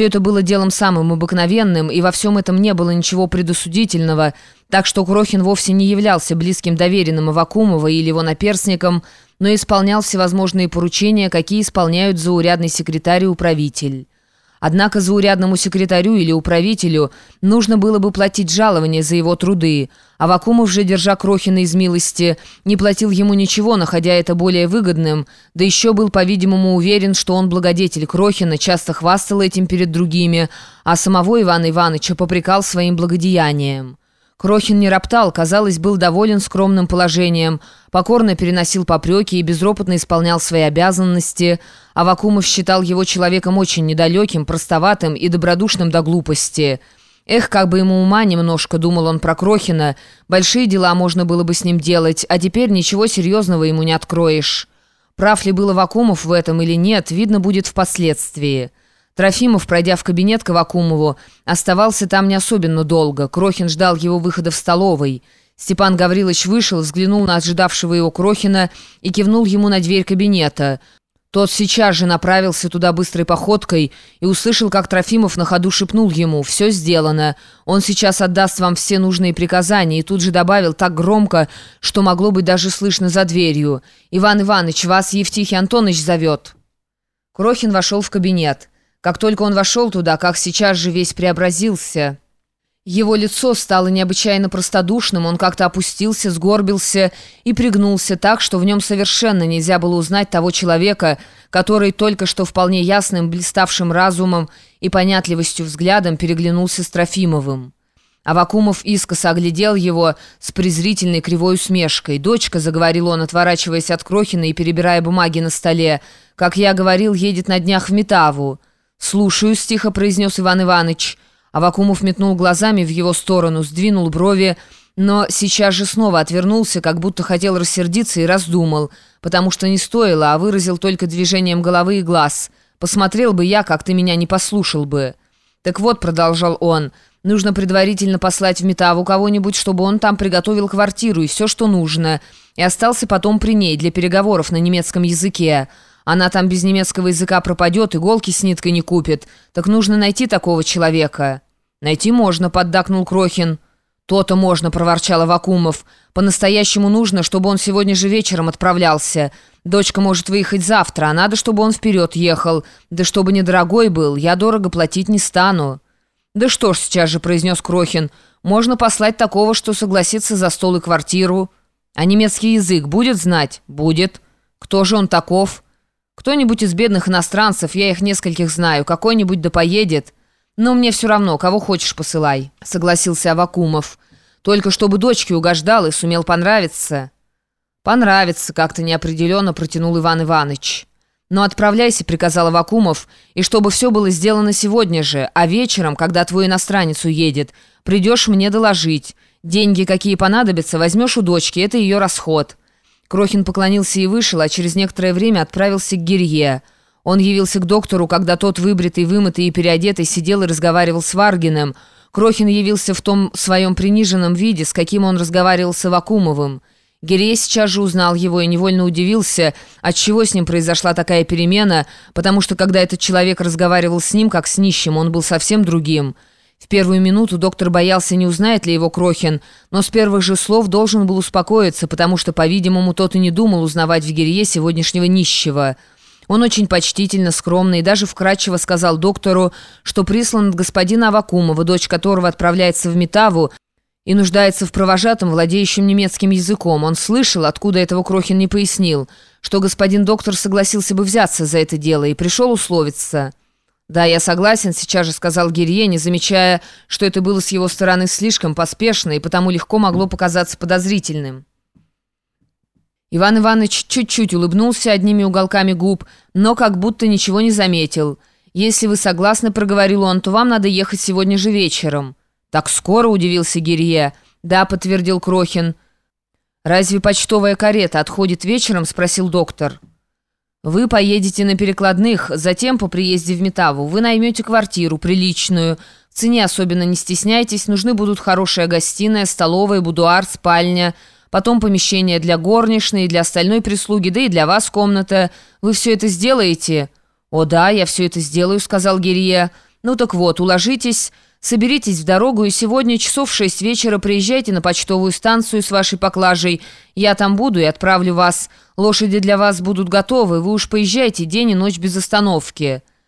Все это было делом самым обыкновенным, и во всем этом не было ничего предосудительного, так что Крохин вовсе не являлся близким доверенным Авакумова или его наперсником, но исполнял всевозможные поручения, какие исполняют заурядный секретарь и управитель. Однако заурядному секретарю или управителю нужно было бы платить жалование за его труды, а Вакумов же, держа Крохина из милости, не платил ему ничего, находя это более выгодным, да еще был, по-видимому, уверен, что он благодетель Крохина, часто хвастал этим перед другими, а самого Ивана Ивановича попрекал своим благодеянием. Крохин не роптал, казалось, был доволен скромным положением, покорно переносил попреки и безропотно исполнял свои обязанности, а Вакумов считал его человеком очень недалеким, простоватым и добродушным до глупости. Эх, как бы ему ума немножко, думал он про Крохина, большие дела можно было бы с ним делать, а теперь ничего серьезного ему не откроешь. Прав ли был Вакумов в этом или нет, видно будет впоследствии. Трофимов, пройдя в кабинет к Авакумову, оставался там не особенно долго. Крохин ждал его выхода в столовой. Степан Гаврилович вышел, взглянул на ожидавшего его Крохина и кивнул ему на дверь кабинета. Тот сейчас же направился туда быстрой походкой и услышал, как Трофимов на ходу шепнул ему «Все сделано. Он сейчас отдаст вам все нужные приказания» и тут же добавил так громко, что могло быть даже слышно за дверью. «Иван Иванович, вас Евтихий Антонович зовет». Крохин вошел в кабинет. Как только он вошел туда, как сейчас же весь преобразился. Его лицо стало необычайно простодушным, он как-то опустился, сгорбился и пригнулся так, что в нем совершенно нельзя было узнать того человека, который только что вполне ясным, блиставшим разумом и понятливостью взглядом переглянулся с Трофимовым. Авакумов искоса оглядел его с презрительной кривой усмешкой. «Дочка», — заговорил он, отворачиваясь от Крохина и перебирая бумаги на столе, — «как я говорил, едет на днях в Метаву». «Слушаюсь», — тихо произнес Иван Иванович. Авакумов метнул глазами в его сторону, сдвинул брови, но сейчас же снова отвернулся, как будто хотел рассердиться и раздумал, потому что не стоило, а выразил только движением головы и глаз. «Посмотрел бы я, как ты меня не послушал бы». «Так вот», — продолжал он, — «нужно предварительно послать в Метаву кого-нибудь, чтобы он там приготовил квартиру и все, что нужно, и остался потом при ней для переговоров на немецком языке». Она там без немецкого языка пропадет, иголки с ниткой не купит. Так нужно найти такого человека». «Найти можно», — поддакнул Крохин. «То-то можно», — проворчал Авакумов. «По-настоящему нужно, чтобы он сегодня же вечером отправлялся. Дочка может выехать завтра, а надо, чтобы он вперед ехал. Да чтобы недорогой был, я дорого платить не стану». «Да что ж», — сейчас же произнес Крохин, «можно послать такого, что согласится за стол и квартиру». «А немецкий язык будет знать?» «Будет». «Кто же он таков?» Кто-нибудь из бедных иностранцев, я их нескольких знаю, какой-нибудь да поедет. Но мне все равно, кого хочешь посылай», — согласился Авакумов. «Только чтобы дочке угождал и сумел понравиться». «Понравится», — как-то неопределенно протянул Иван Иванович. «Но отправляйся», — приказал Авакумов, «и чтобы все было сделано сегодня же, а вечером, когда твой иностранец уедет, придешь мне доложить. Деньги, какие понадобятся, возьмешь у дочки, это ее расход». Крохин поклонился и вышел, а через некоторое время отправился к Гирье. Он явился к доктору, когда тот, выбритый, вымытый и переодетый, сидел и разговаривал с Варгиным. Крохин явился в том своем приниженном виде, с каким он разговаривал с Авакумовым. Гирье сейчас же узнал его и невольно удивился, отчего с ним произошла такая перемена, потому что когда этот человек разговаривал с ним, как с нищим, он был совсем другим – в первую минуту доктор боялся, не узнает ли его Крохин, но с первых же слов должен был успокоиться, потому что, по-видимому, тот и не думал узнавать в Гирье сегодняшнего нищего. Он очень почтительно, скромно и даже вкратчиво сказал доктору, что прислан от господина Авакумова, дочь которого отправляется в Метаву, и нуждается в провожатом, владеющем немецким языком. Он слышал, откуда этого Крохин не пояснил, что господин доктор согласился бы взяться за это дело и пришел условиться. «Да, я согласен», — сейчас же сказал Гирье, не замечая, что это было с его стороны слишком поспешно и потому легко могло показаться подозрительным. Иван Иванович чуть-чуть улыбнулся одними уголками губ, но как будто ничего не заметил. «Если вы согласны», — проговорил он, — «то вам надо ехать сегодня же вечером». «Так скоро?» — удивился Гирье. «Да», — подтвердил Крохин. «Разве почтовая карета отходит вечером?» — спросил доктор. Вы поедете на перекладных, затем по приезде в Метаву вы наймете квартиру, приличную. В цене особенно не стесняйтесь, нужны будут хорошая гостиная, столовая, будуар, спальня, потом помещение для горничной, для остальной прислуги, да и для вас комната. Вы все это сделаете?» «О да, я все это сделаю», — сказал Гирье. Ну так вот, уложитесь, соберитесь в дорогу и сегодня часов в шесть вечера приезжайте на почтовую станцию с вашей поклажей. Я там буду и отправлю вас. Лошади для вас будут готовы, вы уж поезжайте день и ночь без остановки».